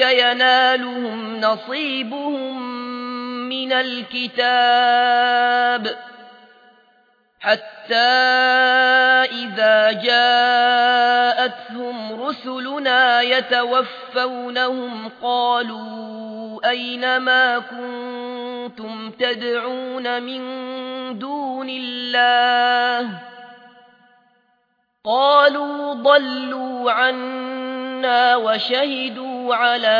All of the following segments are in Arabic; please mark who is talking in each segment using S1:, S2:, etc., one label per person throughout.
S1: ينالهم نصيبهم من الكتاب حتى إذا جاءتهم رسلنا يتوفونهم قالوا أين ما كنتم تدعون من دون الله قالوا ضلوا عنا وشهدوا على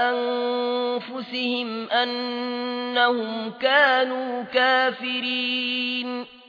S1: أنفسهم أنهم كانوا كافرين.